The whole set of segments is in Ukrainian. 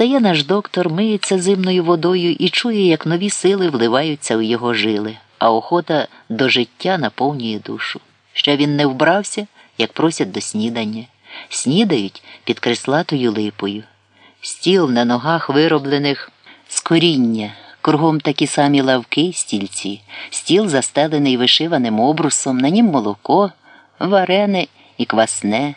Встає наш доктор, миється зимною водою і чує, як нові сили вливаються у його жили, а охота до життя наповнює душу. Ще він не вбрався, як просять до снідання. Снідають під креслатою липою. Стіл на ногах вироблених з коріння, кругом такі самі лавки, стільці, стіл застелений вишиваним обрусом, на нім молоко, варене і квасне,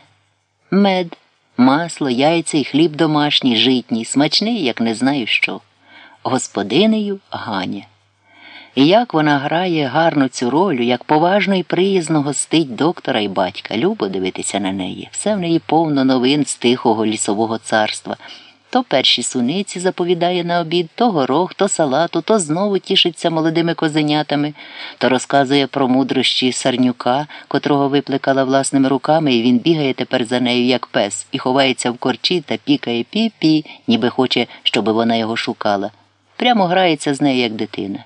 мед, масло, яйця і хліб домашній, житній, смачний, як не знаю що. Господинею Ганя. І як вона грає гарно цю роль, як поважно і приязно гостить доктора і батька, любо дивитися на неї. Все в неї повно новин з тихого лісового царства. То перші суниці заповідає на обід, то горох, то салату, то знову тішиться молодими козенятами, то розказує про мудрощі сарнюка, котрого виплекала власними руками, і він бігає тепер за нею, як пес, і ховається в корчі та пікає пі-пі, ніби хоче, щоб вона його шукала. Прямо грається з нею, як дитина.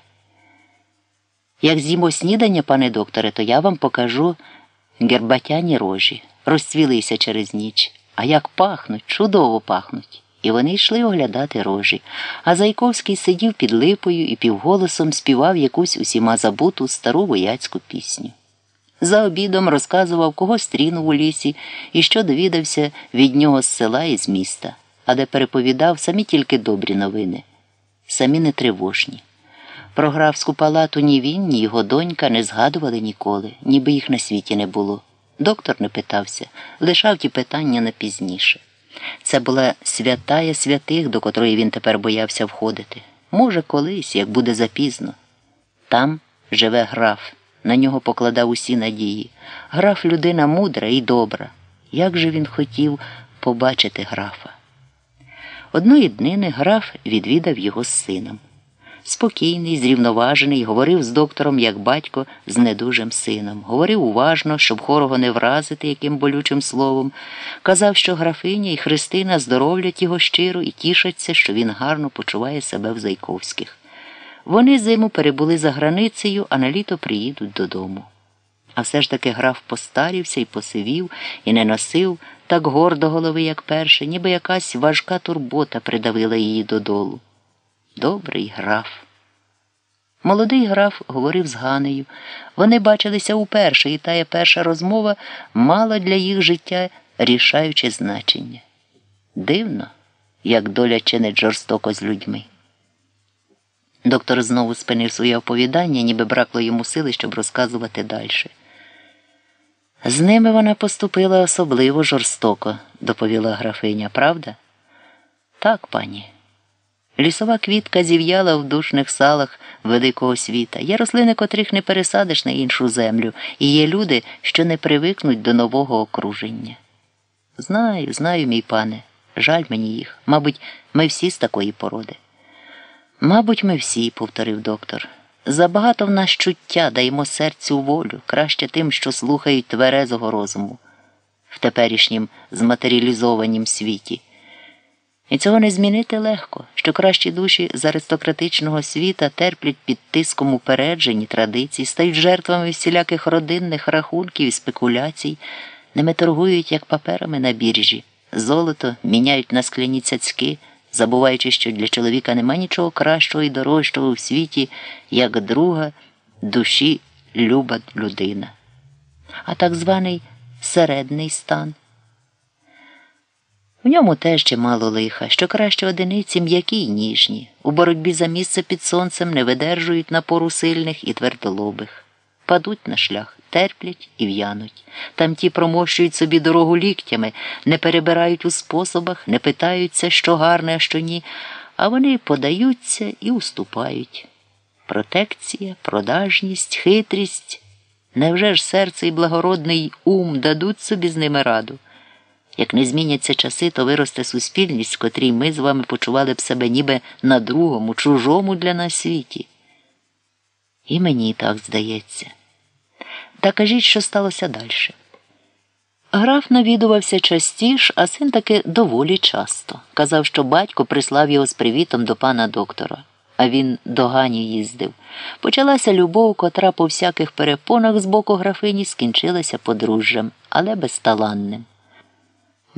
Як з'їмо снідання, пане докторе, то я вам покажу гербатяні рожі, розцвілися через ніч. А як пахнуть, чудово пахнуть. І вони йшли оглядати рожі. А Зайковський сидів під липою і півголосом співав якусь усіма забуту стару вояцьку пісню. За обідом розказував, кого стрінув у лісі і що довідався від нього з села і з міста, а де переповідав самі тільки добрі новини, самі не тривожні. Про графську палату ні він, ні його донька не згадували ніколи, ніби їх на світі не було. Доктор не питався, лишав ті питання на пізніше. Це була святая святих, до котрої він тепер боявся входити. Може, колись, як буде запізно. Там живе граф, на нього покладав усі надії. Граф людина мудра і добра. Як же він хотів побачити графа? Одної днини граф відвідав його з сином. Спокійний, зрівноважений, говорив з доктором, як батько з недужим сином. Говорив уважно, щоб хорого не вразити яким болючим словом. Казав, що графиня і Христина здоровлять його щиро і тішаться, що він гарно почуває себе в Зайковських. Вони зиму перебули за границею, а на літо приїдуть додому. А все ж таки граф постарівся і посивів, і не носив так гордо голови, як перше, ніби якась важка турбота придавила її додолу. Добрий граф. Молодий граф говорив з Ганею. Вони бачилися уперше, і тая перша розмова мала для їх життя рішаюче значення. Дивно, як доля чинить жорстоко з людьми. Доктор знову спинив своє оповідання, ніби бракло йому сили, щоб розказувати далі. З ними вона поступила особливо жорстоко, доповіла графиня, правда? Так, пані. Лісова квітка зів'яла в душних салах великого світа. Є рослини, котрих не пересадиш на іншу землю, і є люди, що не привикнуть до нового окруження. Знаю, знаю, мій пане, жаль мені їх. Мабуть, ми всі з такої породи. Мабуть, ми всі, повторив доктор. Забагато в нас чуття даємо серцю волю, краще тим, що слухають тверезого розуму в теперішнім зматеріалізованім світі. І цього не змінити легко, що кращі душі з аристократичного світа терплять під тиском упереджень і традицій, стають жертвами всіляких родинних рахунків і спекуляцій, ними торгують як паперами на біржі, золото міняють на скляні цяцьки, забуваючи, що для чоловіка нема нічого кращого і дорожчого у світі, як друга душі люба людина. А так званий середний стан. В ньому теж чимало лиха, що краще одиниці м'які й ніжні, у боротьбі за місце під сонцем не видержують напору сильних і твердолобих, падуть на шлях, терплять і в'януть. Там ті промощують собі дорогу ліктями, не перебирають у способах, не питаються, що гарне, а що ні, а вони подаються і уступають. Протекція, продажність, хитрість. Невже ж серце і благородний ум дадуть собі з ними раду? Як не зміняться часи, то виросте суспільність, в котрій ми з вами почували б себе ніби на другому, чужому для нас світі. І мені так здається. Та кажіть, що сталося далі. Граф навідувався частіш, а син таки доволі часто. Казав, що батько прислав його з привітом до пана доктора, а він до Гані їздив. Почалася любов, котра по всяких перепонах з боку графині скінчилася подружжям, але безталанним.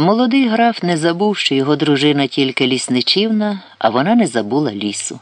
Молодий граф не забув, що його дружина тільки лісничівна, а вона не забула лісу.